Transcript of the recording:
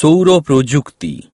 सौर प्रजुक्ति।